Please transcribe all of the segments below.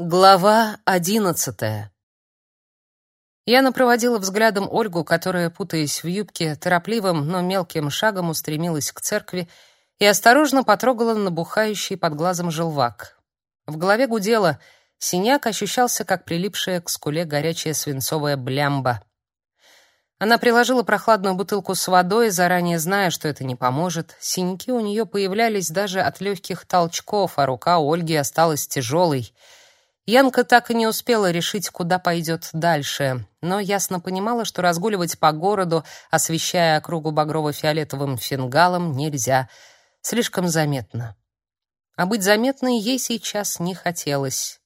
Глава одиннадцатая. Яна проводила взглядом Ольгу, которая, путаясь в юбке, торопливым, но мелким шагом устремилась к церкви и осторожно потрогала набухающий под глазом желвак. В голове гудело, синяк ощущался, как прилипшая к скуле горячая свинцовая блямба. Она приложила прохладную бутылку с водой, заранее зная, что это не поможет. Синяки у нее появлялись даже от легких толчков, а рука Ольги осталась тяжелой — Янка так и не успела решить, куда пойдет дальше, но ясно понимала, что разгуливать по городу, освещая округу багрово-фиолетовым фингалом, нельзя. Слишком заметно. А быть заметной ей сейчас не хотелось.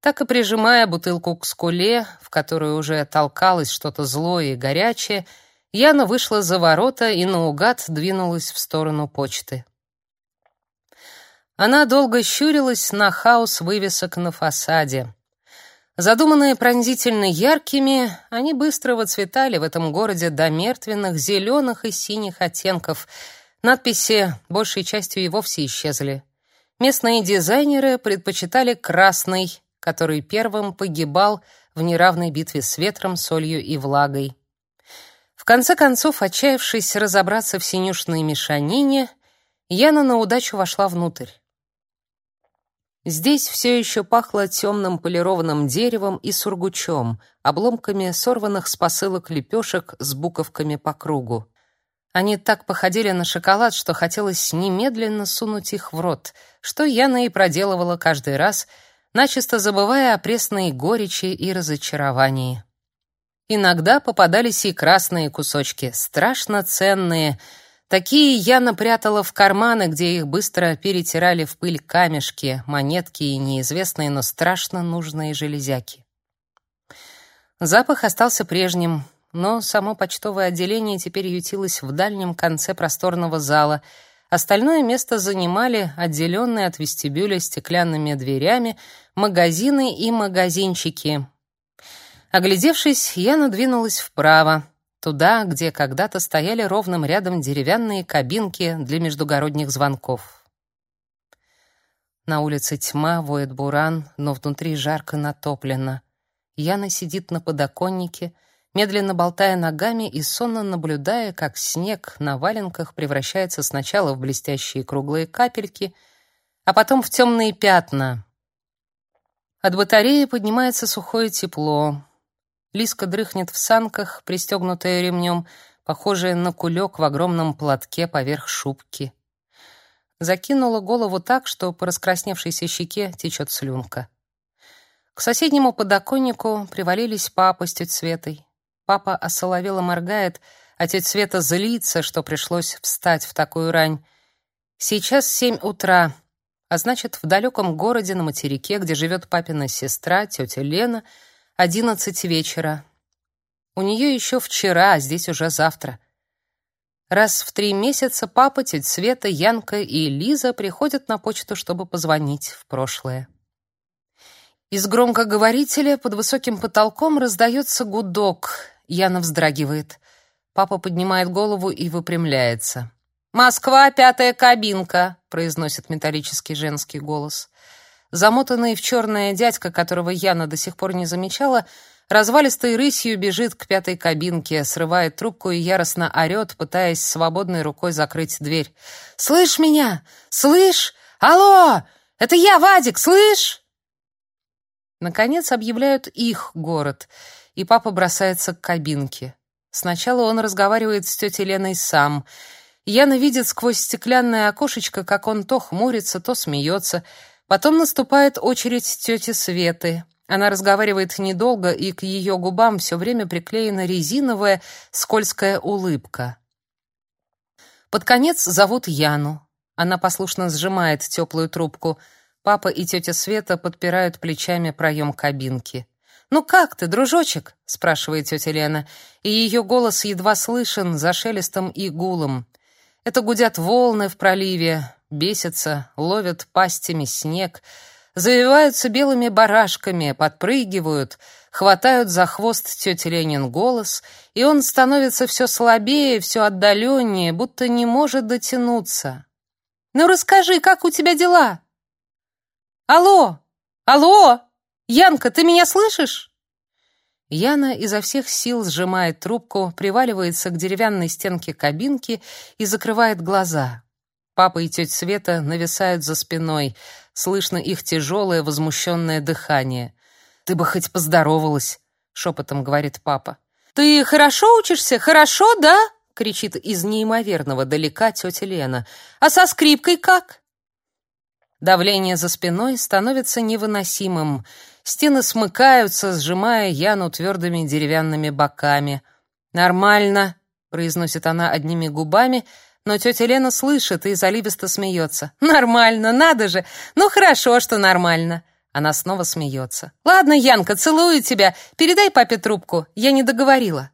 Так и прижимая бутылку к скуле, в которую уже толкалось что-то злое и горячее, Яна вышла за ворота и наугад двинулась в сторону почты. Она долго щурилась на хаос вывесок на фасаде. Задуманные пронзительно яркими, они быстро выцветали в этом городе до мертвенных зеленых и синих оттенков. Надписи большей частью и вовсе исчезли. Местные дизайнеры предпочитали красный, который первым погибал в неравной битве с ветром, солью и влагой. В конце концов, отчаявшись разобраться в синюшной мешанине, Яна на удачу вошла внутрь. Здесь все еще пахло темным полированным деревом и сургучом, обломками сорванных с посылок лепешек с буковками по кругу. Они так походили на шоколад, что хотелось немедленно сунуть их в рот, что Яна и проделывала каждый раз, начисто забывая о пресной горечи и разочаровании. Иногда попадались и красные кусочки, страшно ценные — Такие я напрятала в карманы, где их быстро перетирали в пыль камешки, монетки и неизвестные, но страшно нужные железяки. Запах остался прежним, но само почтовое отделение теперь ютилось в дальнем конце просторного зала. Остальное место занимали отделенные от вестибюля стеклянными дверями магазины и магазинчики. Оглядевшись, я надвинулась вправо туда, где когда-то стояли ровным рядом деревянные кабинки для междугородних звонков. На улице тьма, воет буран, но внутри жарко натоплено. Яна сидит на подоконнике, медленно болтая ногами и сонно наблюдая, как снег на валенках превращается сначала в блестящие круглые капельки, а потом в темные пятна. От батареи поднимается сухое тепло, Лиска дрыхнет в санках, пристегнутая ремнем, похожая на кулек в огромном платке поверх шубки. Закинула голову так, что по раскрасневшейся щеке течет слюнка. К соседнему подоконнику привалились папа с тетей Светой. Папа осоловело моргает, а тетя Света злится, что пришлось встать в такую рань. Сейчас семь утра, а значит, в далеком городе на материке, где живет папина сестра, тетя Лена — Одиннадцать вечера. У нее еще вчера, а здесь уже завтра. Раз в три месяца папа, тетя Света, Янка и Лиза приходят на почту, чтобы позвонить в прошлое. Из громкоговорителя под высоким потолком раздается гудок. Яна вздрагивает. Папа поднимает голову и выпрямляется. «Москва, пятая кабинка», — произносит металлический женский голос. Замотанный в черное дядька, которого Яна до сих пор не замечала, развалистой рысью бежит к пятой кабинке, срывает трубку и яростно орет, пытаясь свободной рукой закрыть дверь. «Слышь меня? Слышь? Алло! Это я, Вадик, слышь?» Наконец объявляют их город, и папа бросается к кабинке. Сначала он разговаривает с тетей Леной сам. Яна видит сквозь стеклянное окошечко, как он то хмурится, то смеется, Потом наступает очередь тети Светы. Она разговаривает недолго, и к ее губам все время приклеена резиновая скользкая улыбка. Под конец зовут Яну. Она послушно сжимает теплую трубку. Папа и тетя Света подпирают плечами проем кабинки. «Ну как ты, дружочек?» — спрашивает тетя Лена, и ее голос едва слышен за шелестом и гулом. Это гудят волны в проливе, бесятся, ловят пастями снег, завиваются белыми барашками, подпрыгивают, хватают за хвост тети Ленин голос, и он становится все слабее, все отдаленнее, будто не может дотянуться. «Ну расскажи, как у тебя дела?» «Алло! Алло!» Янка, ты меня слышишь?» Яна изо всех сил сжимает трубку, приваливается к деревянной стенке кабинки и закрывает глаза. Папа и тетя Света нависают за спиной. Слышно их тяжелое, возмущенное дыхание. «Ты бы хоть поздоровалась», — шепотом говорит папа. «Ты хорошо учишься? Хорошо, да?» — кричит из неимоверного далека тетя Лена. «А со скрипкой как?» Давление за спиной становится невыносимым. Стены смыкаются, сжимая Яну твердыми деревянными боками. «Нормально», — произносит она одними губами, но тетя Лена слышит и заливисто смеется. «Нормально, надо же! Ну хорошо, что нормально!» Она снова смеется. «Ладно, Янка, целую тебя. Передай папе трубку. Я не договорила».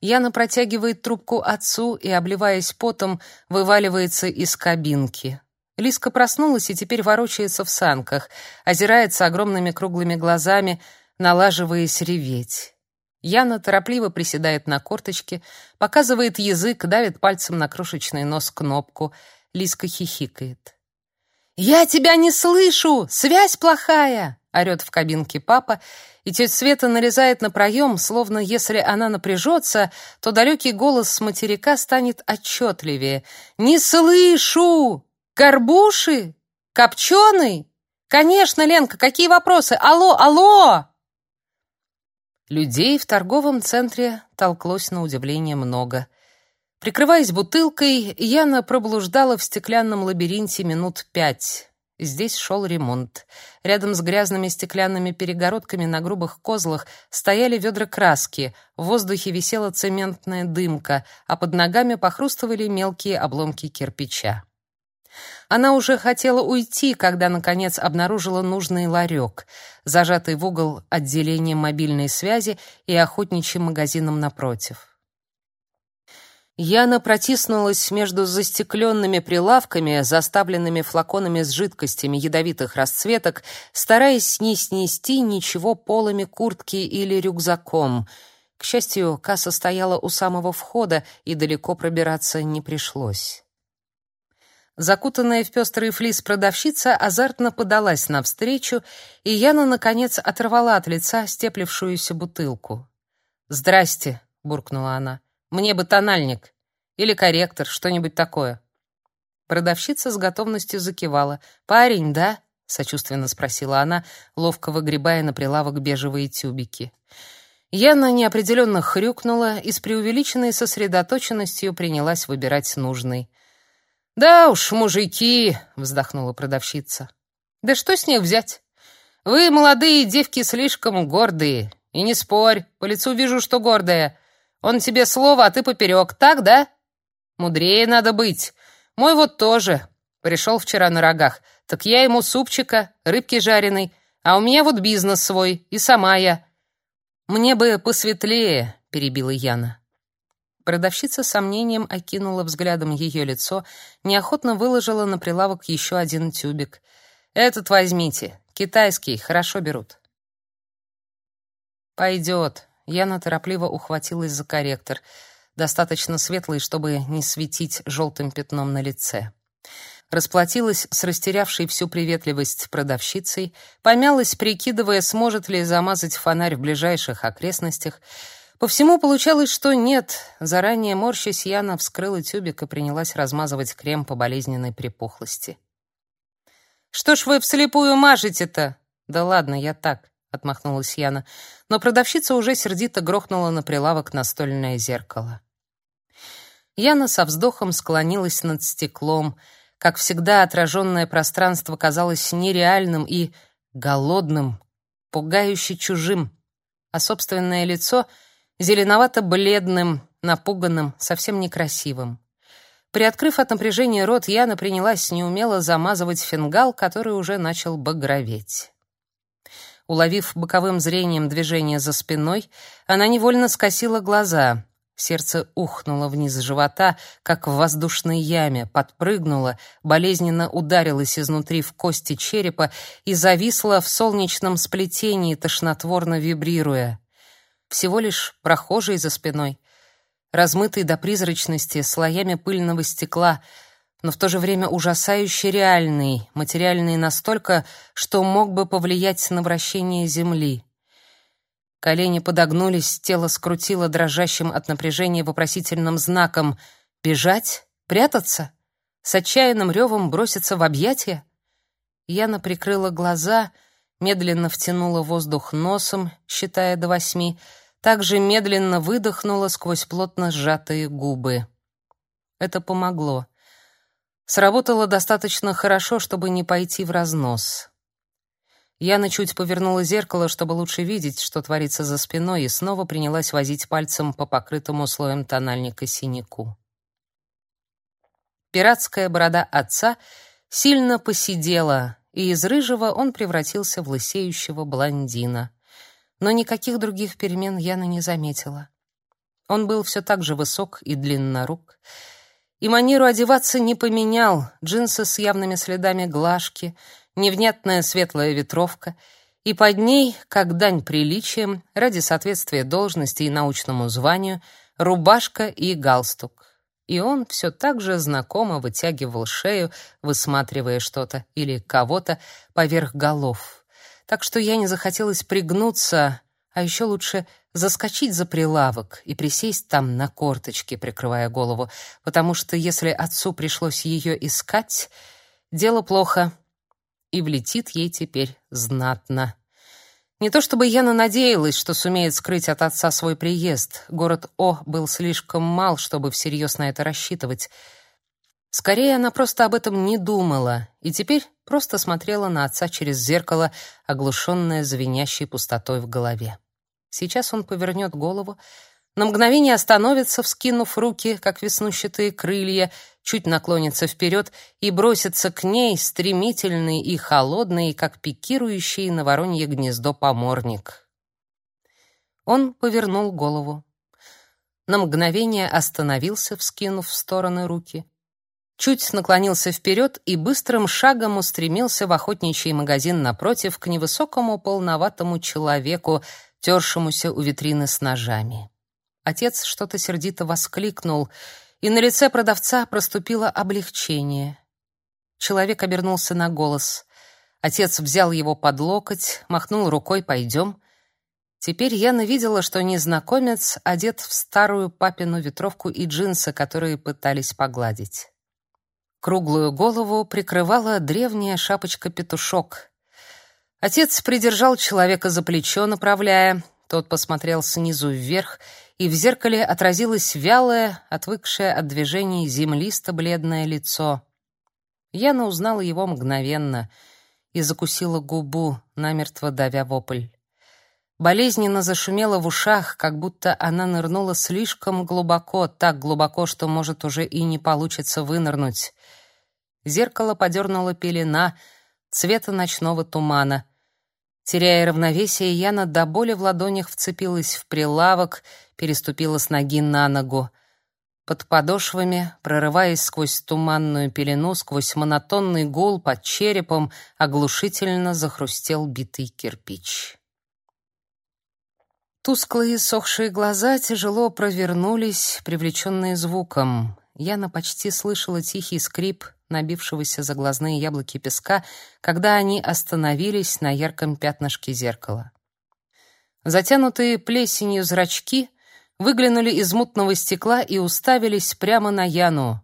Яна протягивает трубку отцу и, обливаясь потом, вываливается из кабинки. Лиска проснулась и теперь ворочается в санках, озирается огромными круглыми глазами, налаживаясь реветь. Яна торопливо приседает на корточки, показывает язык, давит пальцем на крошечный нос кнопку. Лиска хихикает. «Я тебя не слышу! Связь плохая!» — орёт в кабинке папа, и тетя Света нарезает на проем, словно если она напряжется, то далекий голос с материка станет отчетливее. «Не слышу!» Горбуши? Копченый? Конечно, Ленка, какие вопросы? Алло, алло! Людей в торговом центре толклось на удивление много. Прикрываясь бутылкой, Яна проблуждала в стеклянном лабиринте минут пять. Здесь шел ремонт. Рядом с грязными стеклянными перегородками на грубых козлах стояли ведра краски, в воздухе висела цементная дымка, а под ногами похрустывали мелкие обломки кирпича. Она уже хотела уйти, когда наконец обнаружила нужный ларек, зажатый в угол отделением мобильной связи и охотничьим магазином напротив. Яна протиснулась между застекленными прилавками, заставленными флаконами с жидкостями ядовитых расцветок, стараясь не снести ничего полами куртки или рюкзаком. К счастью, касса стояла у самого входа, и далеко пробираться не пришлось. Закутанная в пестрый флис продавщица азартно подалась навстречу, и Яна, наконец, оторвала от лица степлившуюся бутылку. «Здрасте», — буркнула она, — «мне бы тональник. Или корректор, что-нибудь такое». Продавщица с готовностью закивала. «Парень, да?» — сочувственно спросила она, ловко выгребая на прилавок бежевые тюбики. Яна неопределенно хрюкнула и с преувеличенной сосредоточенностью принялась выбирать нужный. Да уж, мужики, вздохнула продавщица. Да что с них взять? Вы, молодые девки, слишком гордые. И не спорь, по лицу вижу, что гордая. Он тебе слово, а ты поперек, так, да? Мудрее надо быть. Мой вот тоже. Пришел вчера на рогах. Так я ему супчика, рыбки жареной, а у меня вот бизнес свой, и сама я. Мне бы посветлее, перебила Яна. Продавщица с сомнением окинула взглядом ее лицо, неохотно выложила на прилавок еще один тюбик. «Этот возьмите. Китайский, хорошо берут». «Пойдет». Яна торопливо ухватилась за корректор, достаточно светлый, чтобы не светить желтым пятном на лице. Расплатилась с растерявшей всю приветливость продавщицей, помялась, прикидывая, сможет ли замазать фонарь в ближайших окрестностях, по всему получалось, что нет. Заранее морщась, Яна вскрыла тюбик и принялась размазывать крем по болезненной припухлости. «Что ж вы вслепую мажете-то?» «Да ладно, я так», — отмахнулась Яна. Но продавщица уже сердито грохнула на прилавок настольное зеркало. Яна со вздохом склонилась над стеклом. Как всегда, отраженное пространство казалось нереальным и голодным, пугающе чужим, а собственное лицо — зеленовато-бледным, напуганным, совсем некрасивым. Приоткрыв от напряжения рот, Яна принялась неумело замазывать фингал, который уже начал багроветь. Уловив боковым зрением движение за спиной, она невольно скосила глаза. Сердце ухнуло вниз живота, как в воздушной яме, подпрыгнуло, болезненно ударилось изнутри в кости черепа и зависло в солнечном сплетении, тошнотворно вибрируя всего лишь прохожий за спиной, размытый до призрачности слоями пыльного стекла, но в то же время ужасающе реальный, материальный настолько, что мог бы повлиять на вращение Земли. Колени подогнулись, тело скрутило дрожащим от напряжения вопросительным знаком «Бежать? Прятаться? С отчаянным ревом броситься в объятия?» Яна прикрыла глаза, медленно втянула воздух носом, считая до восьми, также медленно выдохнула сквозь плотно сжатые губы. Это помогло. Сработало достаточно хорошо, чтобы не пойти в разнос. Яна чуть повернула зеркало, чтобы лучше видеть, что творится за спиной, и снова принялась возить пальцем по покрытому слоем тональника синяку. Пиратская борода отца сильно посидела, и из рыжего он превратился в лысеющего блондина. Но никаких других перемен Яна не заметила. Он был все так же высок и длиннорук, и манеру одеваться не поменял, джинсы с явными следами глажки — невнятная светлая ветровка, и под ней, как дань приличиям, ради соответствия должности и научному званию, рубашка и галстук. И он все так же знакомо вытягивал шею, высматривая что-то или кого-то поверх голов. Так что я не захотелось пригнуться, а еще лучше заскочить за прилавок и присесть там на корточки, прикрывая голову, потому что если отцу пришлось ее искать, дело плохо и влетит ей теперь знатно. Не то чтобы Яна надеялась, что сумеет скрыть от отца свой приезд. Город О был слишком мал, чтобы всерьез на это рассчитывать. Скорее, она просто об этом не думала и теперь просто смотрела на отца через зеркало, оглушенная звенящей пустотой в голове. Сейчас он повернет голову, на мгновение остановится, вскинув руки, как веснущатые крылья, чуть наклонится вперед и бросится к ней, стремительный и холодный, как пикирующий на воронье гнездо поморник. Он повернул голову. На мгновение остановился, вскинув в стороны руки. Чуть наклонился вперед и быстрым шагом устремился в охотничий магазин напротив к невысокому полноватому человеку, тершемуся у витрины с ножами. Отец что-то сердито воскликнул, и на лице продавца проступило облегчение. Человек обернулся на голос. Отец взял его под локоть, махнул рукой «пойдем». Теперь Яна видела, что незнакомец одет в старую папину ветровку и джинсы, которые пытались погладить. Круглую голову прикрывала древняя шапочка-петушок. Отец придержал человека за плечо, направляя. Тот посмотрел снизу вверх и в зеркале отразилось вялое, отвыкшее от движений землисто-бледное лицо. Яна узнала его мгновенно и закусила губу, намертво давя вопль. Болезненно зашумело в ушах, как будто она нырнула слишком глубоко, так глубоко, что, может, уже и не получится вынырнуть. Зеркало подернула пелена цвета ночного тумана. Теряя равновесие, Яна до боли в ладонях вцепилась в прилавок, переступила с ноги на ногу. Под подошвами, прорываясь сквозь туманную пелену, сквозь монотонный гул под черепом, оглушительно захрустел битый кирпич. Тусклые сохшие глаза тяжело провернулись, привлеченные звуком. Яна почти слышала тихий скрип набившегося за глазные яблоки песка, когда они остановились на ярком пятнышке зеркала. Затянутые плесенью зрачки выглянули из мутного стекла и уставились прямо на Яну.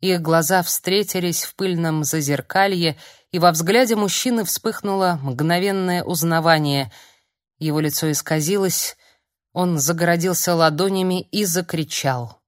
Их глаза встретились в пыльном зазеркалье, и во взгляде мужчины вспыхнуло мгновенное узнавание. Его лицо исказилось, он загородился ладонями и закричал.